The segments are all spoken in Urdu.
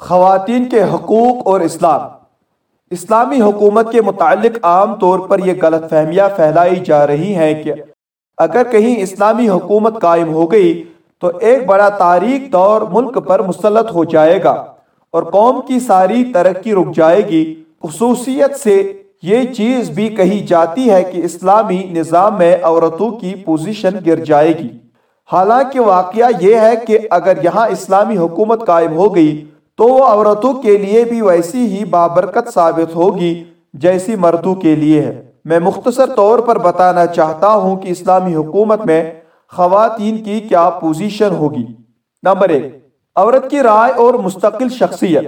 خواتین کے حقوق اور اسلام۔ اسلامی حکومت کے متعلق عام طور پر یہ غلط فہمیاں پھیلائی جا رہی ہیں کہ اگر کہیں اسلامی حکومت قائم ہو گئی تو ایک بڑا تاریخ دور ملک پر مسلط ہو جائے گا اور قوم کی ساری ترقی رک جائے گی۔ خصوصیت سے یہ چیز بھی کہی جاتی ہے کہ اسلامی نظام میں عورتوں کی پوزیشن گر جائے گی۔ حالانکہ واقعہ یہ ہے کہ اگر یہاں اسلامی حکومت قائم ہو گئی تو وہ عورتوں کے لیے بھی ویسی ہی بابرکت ثابت ہوگی جیسی مردوں کے لیے ہے۔ میں مختصر طور پر بتانا چاہتا ہوں کہ اسلامی حکومت میں خواتین کی کیا پوزیشن ہوگی۔ نمبر ایک، عورت کی رائے اور مستقل شخصیت۔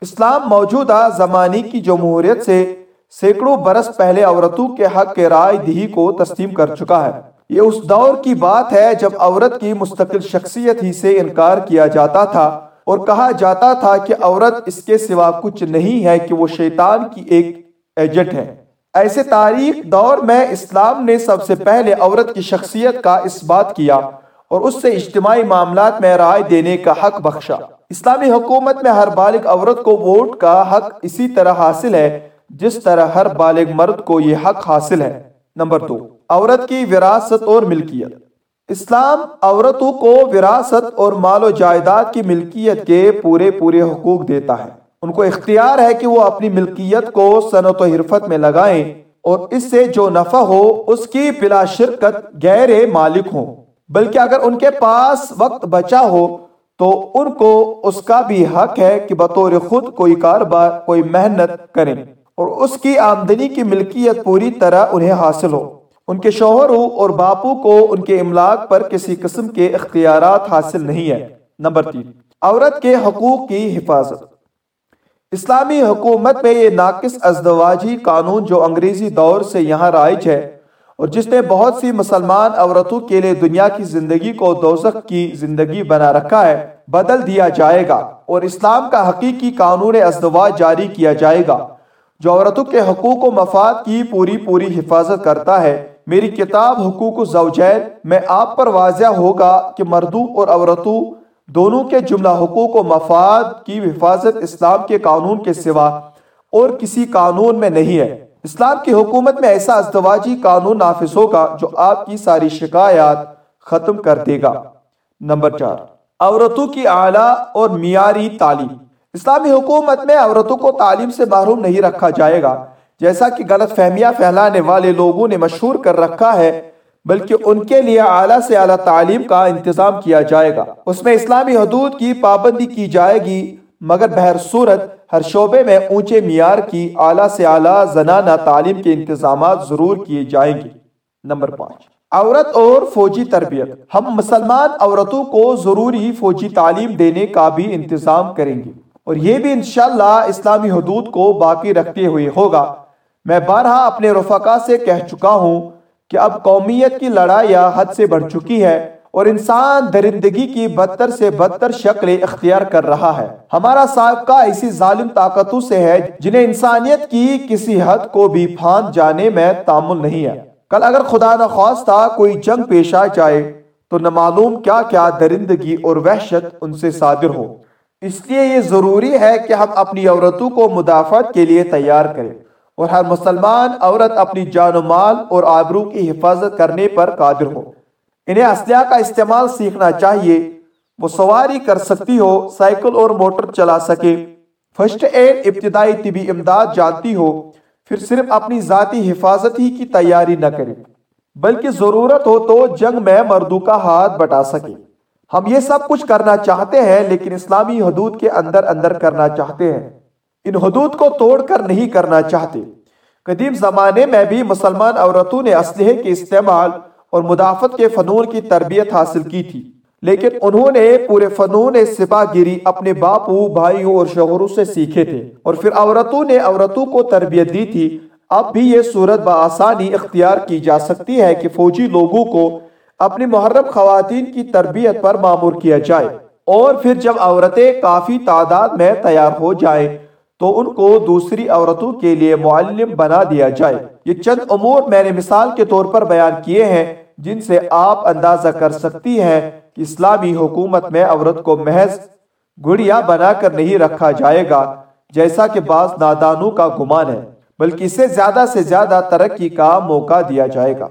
اسلام موجودہ زمانے کی جمہوریت سے سینکڑوں برس پہلے عورتوں کے حق کے رائے دہی کو تسلیم کر چکا ہے۔ یہ اس دور کی بات ہے جب عورت کی مستقل شخصیت ہی سے انکار کیا جاتا تھا۔ اور کہا جاتا تھا کہ عورت اس کے سوا کچھ نہیں ہے کہ وہ شیطان کی ایک ایجنٹ ہے۔ ایسے تاریخ دور میں اسلام نے سب سے پہلے عورت کی شخصیت کا اس بات کیا اور اس سے اجتماعی معاملات میں رائے دینے کا حق بخشا۔ اسلامی حکومت میں ہر بالغ عورت کو ووٹ کا حق اسی طرح حاصل ہے جس طرح ہر بالغ مرد کو یہ حق حاصل ہے۔ نمبر دو، عورت کی وراثت اور ملکیت۔ اسلام عورتوں کو وراثت اور مال و جائیداد کی ملکیت کے پورے پورے حقوق دیتا ہے۔ ان کو اختیار ہے کہ وہ اپنی ملکیت کو صنعت و حرفت میں لگائیں اور اس سے جو نفع ہو، اس کی بلا شرکت غیر مالک ہوں۔ بلکہ اگر ان کے پاس وقت بچا ہو، تو ان کو اس کا بھی حق ہے کہ بطور خود کوئی کاروبار، کوئی محنت کریں اور اس کی آمدنی کی ملکیت پوری طرح انہیں حاصل ہو۔ ان کے شوہروں اور باپو کو ان کے املاک پر کسی قسم کے اختیارات حاصل نہیں ہے نمبر تین، عورت کے حقوق کی حفاظت۔ اسلامی حکومت میں یہ ناقص ازدواجی قانون جو انگریزی دور سے یہاں رائج ہے اور جس نے بہت سی مسلمان عورتوں کے لیے دنیا کی زندگی کو دوزخ کی زندگی بنا رکھا ہے، بدل دیا جائے گا اور اسلام کا حقیقی قانون ازدواج جاری کیا جائے گا، جو عورتوں کے حقوق و مفاد کی پوری پوری حفاظت کرتا ہے۔ میری کتاب حقوق الزوجین میں آپ پر واضح ہوگا کہ مردوں اور عورتوں دونوں کے جملہ حقوق و مفاد کی حفاظت اسلام کے قانون کے سوا اور کسی قانون میں نہیں ہے۔ اسلام کی حکومت میں ایسا ازدواجی قانون نافذ ہوگا جو آپ کی ساری شکایات ختم کر دے گا۔ نمبر چار، عورتوں کی اعلیٰ اور معیاری تعلیم۔ اسلامی حکومت میں عورتوں کو تعلیم سے محروم نہیں رکھا جائے گا۔ جیسا کہ غلط فہمیاں پھیلانے والے لوگوں نے مشہور کر رکھا ہے، بلکہ ان کے لیے اعلیٰ سے اعلیٰ تعلیم کا انتظام کیا جائے گا۔ اس میں اسلامی حدود کی پابندی کی جائے گی، مگر بہر صورت ہر شعبے میں اونچے معیار کی اعلیٰ سے اعلیٰ زنانہ تعلیم کے انتظامات ضرور کیے جائیں گے۔ نمبر پانچ، عورت اور فوجی تربیت۔ ہم مسلمان عورتوں کو ضروری فوجی تعلیم دینے کا بھی انتظام کریں گے۔ اور یہ بھی انشاءاللہ اسلامی حدود کو باقی رکھتے ہوئے ہوگا۔ میں بارہا اپنے رفقا سے کہہ چکا ہوں کہ اب قومیت کی لڑائیاں حد سے بڑھ چکی ہے اور انسان درندگی کی بدتر سے بدتر شکل اختیار کر رہا ہے۔ ہمارا سابقہ ایسی ظالم طاقتوں سے ہے جنہیں انسانیت کی کسی حد کو بھی پھان جانے میں تعمل نہیں ہے۔ کل اگر خدا نہ خواستہ کوئی جنگ پیش آ جائے تو نہ معلوم کیا کیا درندگی اور وحشت ان سے صادر ہو۔ اس لیے یہ ضروری ہے کہ ہم اپنی عورتوں کو مدافعت کے لیے تیار کریں۔ اور ہر مسلمان عورت اپنی جان و مال اور آبرو کی حفاظت کرنے پر قادر ہو۔ انہیں اسلحہ کا استعمال سیکھنا چاہیے۔ وہ سواری کر سکتی ہو، سائیکل اور موٹر چلا سکے۔ فرسٹ ایڈ ابتدائی طبی امداد جانتی ہو، پھر صرف اپنی ذاتی حفاظت ہی کی تیاری نہ کرے۔ بلکہ ضرورت ہو تو جنگ میں مردوں کا ہاتھ بٹا سکے۔ ہم یہ سب کچھ کرنا چاہتے ہیں، لیکن اسلامی حدود کے اندر اندر کرنا چاہتے ہیں۔ ان حدود کو توڑ کر نہیں کرنا چاہتے۔ قدیم زمانے میں بھی مسلمان عورتوں نے اسلحے کے استعمال اور مدافعت کے فنون کی تربیت حاصل کی تھی، لیکن انہوں نے پورے فنون سپاہ گیری اپنے باپو، بھائیوں اور شوہروں سے سیکھے تھے۔ اور پھر عورتوں نے عورتوں کو تربیت دی تھی۔ اب بھی یہ صورت بآسانی اختیار کی جا سکتی ہے کہ فوجی لوگوں کو اپنی محرم خواتین کی تربیت پر معمور کیا جائے۔ اور پھر جب عورتیں کافی تعداد میں تیار ہو جائیں تو ان کو دوسری عورتوں کے لیے معلم بنا دیا جائے۔ یہ چند امور میں نے مثال کے طور پر بیان کیے ہیں، جن سے آپ اندازہ کر سکتی ہیں کہ اسلامی حکومت میں عورت کو محض گڑیا بنا کر نہیں رکھا جائے گا، جیسا کہ بعض نادانوں کا گمان ہے، بلکہ اسے زیادہ سے زیادہ ترقی کا موقع دیا جائے گا۔